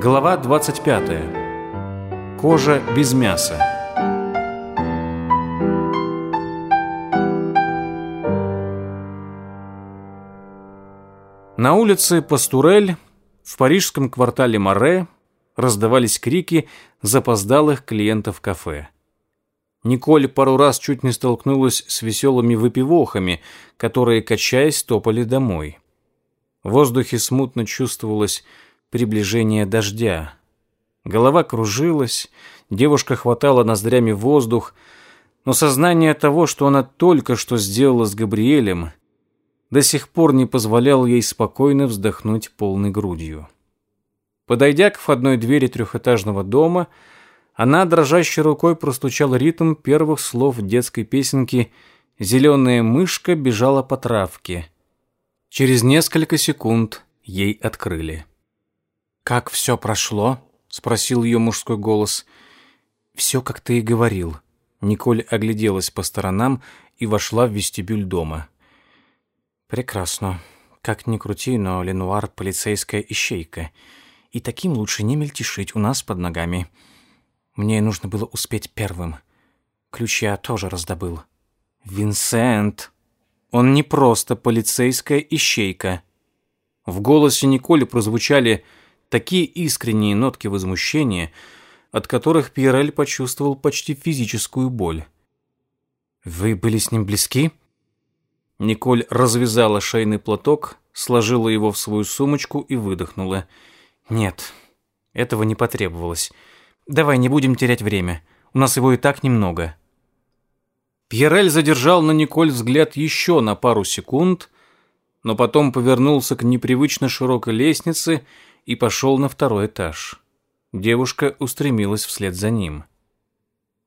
Глава 25. Кожа без мяса. На улице Пастурель, в парижском квартале Море, раздавались крики запоздалых клиентов кафе. Николь пару раз чуть не столкнулась с веселыми выпивохами, которые, качаясь, топали домой. В воздухе смутно чувствовалось приближение дождя. Голова кружилась, девушка хватала ноздрями воздух, но сознание того, что она только что сделала с Габриэлем, до сих пор не позволяло ей спокойно вздохнуть полной грудью. Подойдя к входной двери трехэтажного дома, она дрожащей рукой простучала ритм первых слов детской песенки «Зеленая мышка бежала по травке». Через несколько секунд ей открыли. «Как все прошло?» — спросил ее мужской голос. «Все, как ты и говорил». Николь огляделась по сторонам и вошла в вестибюль дома. «Прекрасно. Как ни крути, но Ленуар — полицейская ищейка. И таким лучше не мельтешить у нас под ногами. Мне нужно было успеть первым. Ключ я тоже раздобыл». «Винсент! Он не просто полицейская ищейка». В голосе Николи прозвучали такие искренние нотки возмущения, от которых Пьерель почувствовал почти физическую боль. «Вы были с ним близки?» Николь развязала шейный платок, сложила его в свою сумочку и выдохнула. «Нет, этого не потребовалось. Давай не будем терять время. У нас его и так немного». Пьерель задержал на Николь взгляд еще на пару секунд, но потом повернулся к непривычно широкой лестнице и пошел на второй этаж. Девушка устремилась вслед за ним.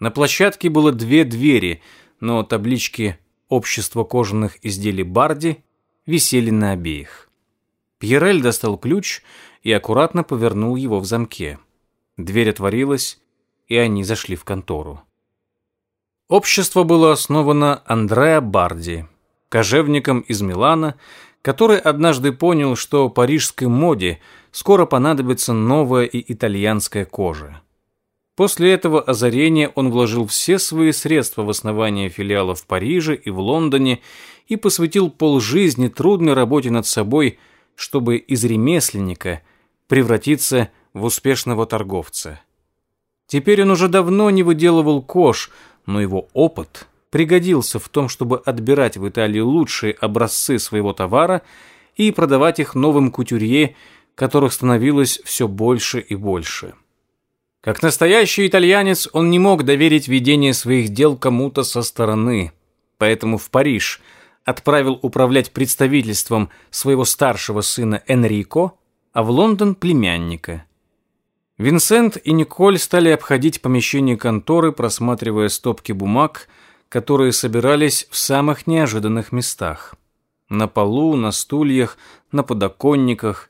На площадке было две двери, но таблички «Общество кожаных изделий Барди» висели на обеих. Пьерель достал ключ и аккуратно повернул его в замке. Дверь отворилась, и они зашли в контору. Общество было основано Андреа Барди, кожевником из Милана который однажды понял, что парижской моде скоро понадобится новая и итальянская кожа. После этого озарения он вложил все свои средства в основание филиалов в Париже и в Лондоне и посвятил полжизни трудной работе над собой, чтобы из ремесленника превратиться в успешного торговца. Теперь он уже давно не выделывал кож, но его опыт пригодился в том, чтобы отбирать в Италии лучшие образцы своего товара и продавать их новым кутюрье, которых становилось все больше и больше. Как настоящий итальянец, он не мог доверить ведение своих дел кому-то со стороны, поэтому в Париж отправил управлять представительством своего старшего сына Энрико, а в Лондон племянника – Винсент и Николь стали обходить помещение конторы, просматривая стопки бумаг, которые собирались в самых неожиданных местах. На полу, на стульях, на подоконниках.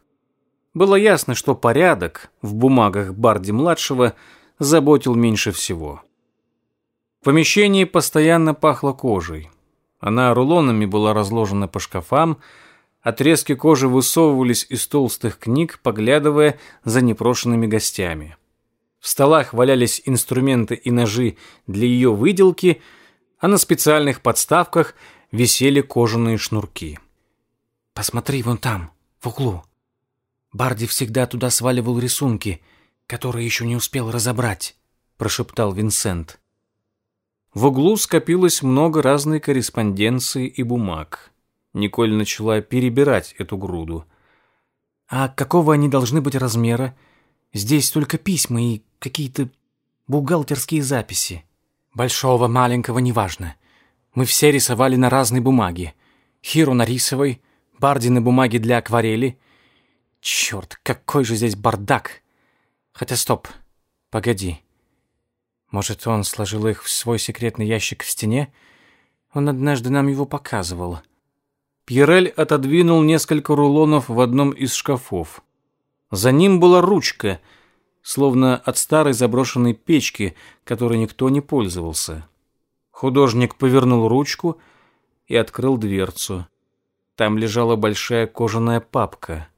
Было ясно, что порядок в бумагах Барди-младшего заботил меньше всего. В помещении постоянно пахло кожей. Она рулонами была разложена по шкафам, отрезки кожи высовывались из толстых книг, поглядывая за непрошенными гостями. В столах валялись инструменты и ножи для ее выделки – а на специальных подставках висели кожаные шнурки. «Посмотри вон там, в углу». Барди всегда туда сваливал рисунки, которые еще не успел разобрать, прошептал Винсент. В углу скопилось много разной корреспонденции и бумаг. Николь начала перебирать эту груду. «А какого они должны быть размера? Здесь только письма и какие-то бухгалтерские записи» большого, маленького, неважно. Мы все рисовали на разной бумаге. Хиру на рисовой, Барди на бумаге для акварели. Черт, какой же здесь бардак! Хотя стоп, погоди. Может, он сложил их в свой секретный ящик в стене? Он однажды нам его показывал. Пьерель отодвинул несколько рулонов в одном из шкафов. За ним была ручка — словно от старой заброшенной печки, которой никто не пользовался. Художник повернул ручку и открыл дверцу. Там лежала большая кожаная папка.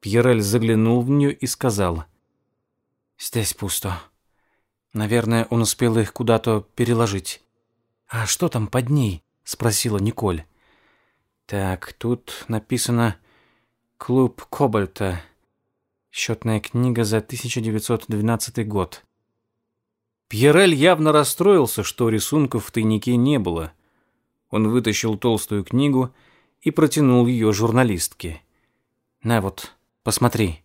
Пьерель заглянул в нее и сказал. «Здесь пусто. Наверное, он успел их куда-то переложить». «А что там под ней?» — спросила Николь. «Так, тут написано «Клуб Кобальта», счетная книга за 1912 год. Пьерель явно расстроился, что рисунков в тайнике не было. Он вытащил толстую книгу и протянул ее журналистке. «На вот, посмотри».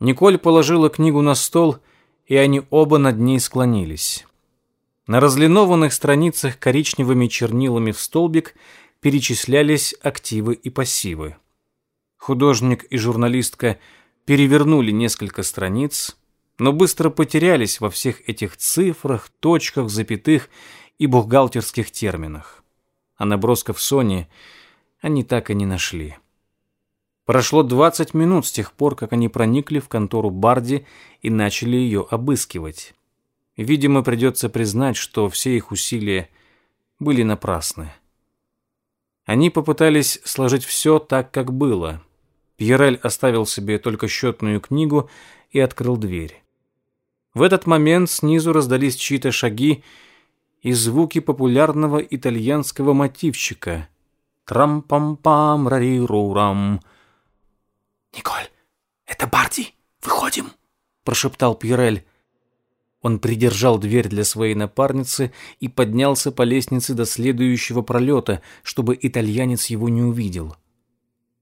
Николь положила книгу на стол, и они оба над ней склонились. На разлинованных страницах коричневыми чернилами в столбик перечислялись активы и пассивы. Художник и журналистка – перевернули несколько страниц, но быстро потерялись во всех этих цифрах, точках, запятых и бухгалтерских терминах. А набросков Сони они так и не нашли. Прошло 20 минут с тех пор, как они проникли в контору Барди и начали ее обыскивать. Видимо, придется признать, что все их усилия были напрасны. Они попытались сложить все так, как было, Пьерель оставил себе только счетную книгу и открыл дверь. В этот момент снизу раздались чьи-то шаги и звуки популярного итальянского мотивчика. Трам-пам-пам, рари-ру-рам. «Николь, это Барди! Выходим!» – прошептал Пьерель. Он придержал дверь для своей напарницы и поднялся по лестнице до следующего пролета, чтобы итальянец его не увидел.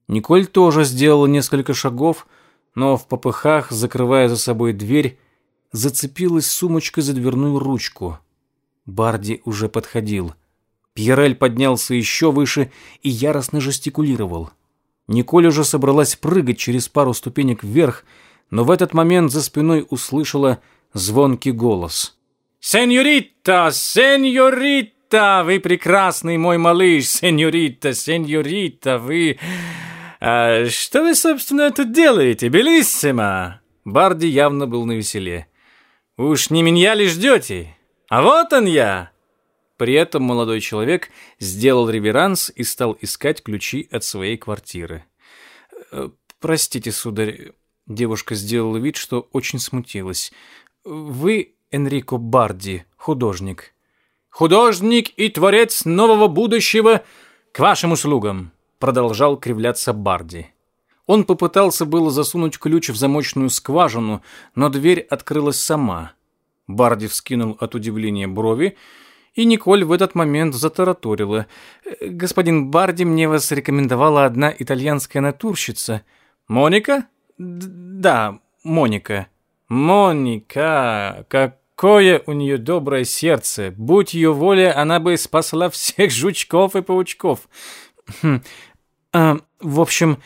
Николь тоже сделала несколько шагов, но в попыхах, закрывая за собой дверь, зацепилась сумочкой за дверную ручку. Барди уже подходил. Пьерель поднялся еще выше и яростно жестикулировал. Николь уже собралась прыгать через пару ступенек вверх, но в этот момент за спиной услышала звонкий голос. «Сеньорита! Сеньорита! Вы прекрасный мой малыш! Сеньорита! Сеньорита! Вы...» Э, что вы, собственно, это делаете, белиссимо?» Барди явно был навеселе. «Уж не меня ли ждете? А вот он я!» При этом молодой человек сделал реверанс и стал искать ключи от своей квартиры. Э, «Простите, сударь», — девушка сделала вид, что очень смутилась. «Вы Энрико Барди, художник». «Художник и творец нового будущего к вашим услугам», продолжал кривляться Барди. Он попытался было засунуть ключ в замочную скважину, но дверь открылась сама. Барди вскинул от удивления брови, и Николь в этот момент затараторила. «Э, «Господин Барди, мне вас рекомендовала одна итальянская натурщица». «Моника?» Д «Да, Моника». «Моника! Какое у нее доброе сердце! Будь ее воля, она бы спасла всех жучков и паучков!» «Хм, Э, в общем,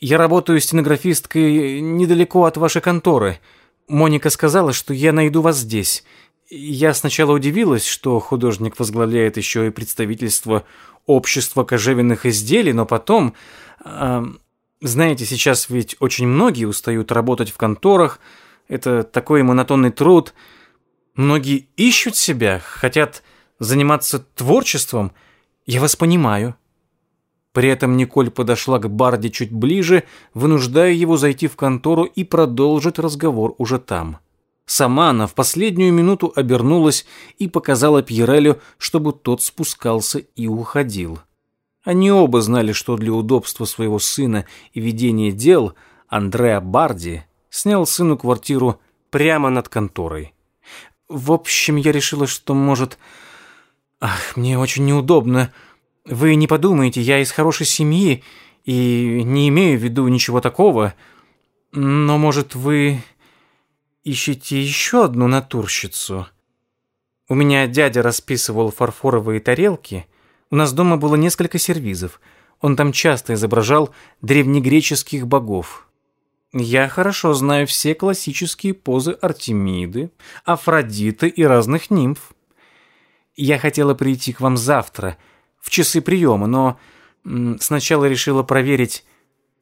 я работаю стенографисткой недалеко от вашей конторы. Моника сказала, что я найду вас здесь. Я сначала удивилась, что художник возглавляет еще и представительство общества кожевенных изделий, но потом... Э, знаете, сейчас ведь очень многие устают работать в конторах. Это такой монотонный труд. Многие ищут себя, хотят заниматься творчеством. Я вас понимаю. При этом Николь подошла к Барди чуть ближе, вынуждая его зайти в контору и продолжить разговор уже там. Сама она в последнюю минуту обернулась и показала Пьерелю, чтобы тот спускался и уходил. Они оба знали, что для удобства своего сына и ведения дел Андреа Барди снял сыну квартиру прямо над конторой. В общем, я решила, что, может... Ах, мне очень неудобно, вы не подумаете, я из хорошей семьи и не имею в виду ничего такого. Но, может, вы ищете еще одну натурщицу? У меня дядя расписывал фарфоровые тарелки. У нас дома было несколько сервизов. Он там часто изображал древнегреческих богов. Я хорошо знаю все классические позы Артемиды, Афродиты и разных нимф. Я хотела прийти к вам завтра — в часы приема, но сначала решила проверить,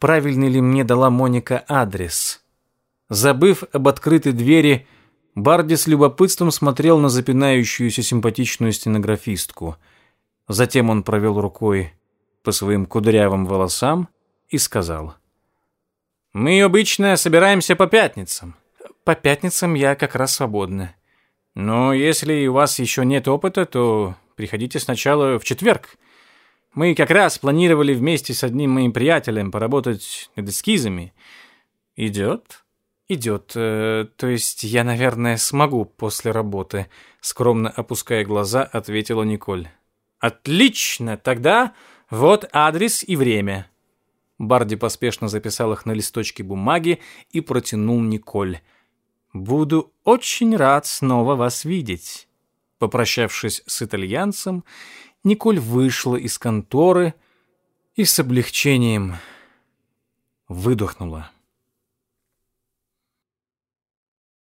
правильный ли мне дала Моника адрес. Забыв об открытой двери, Барди с любопытством смотрел на запинающуюся симпатичную стенографистку. Затем он провел рукой по своим кудрявым волосам и сказал. «Мы обычно собираемся по пятницам. По пятницам я как раз свободна. Но если у вас еще нет опыта, то Приходите сначала в четверг. Мы как раз планировали вместе с одним моим приятелем поработать над эскизами. Идет? Идет. Э, то есть я, наверное, смогу после работы, скромно опуская глаза, ответила Николь. Отлично, тогда вот адрес и время. Барди поспешно записал их на листочке бумаги и протянул Николь. «Буду очень рад снова вас видеть». Попрощавшись с итальянцем, Николь вышла из конторы и с облегчением выдохнула.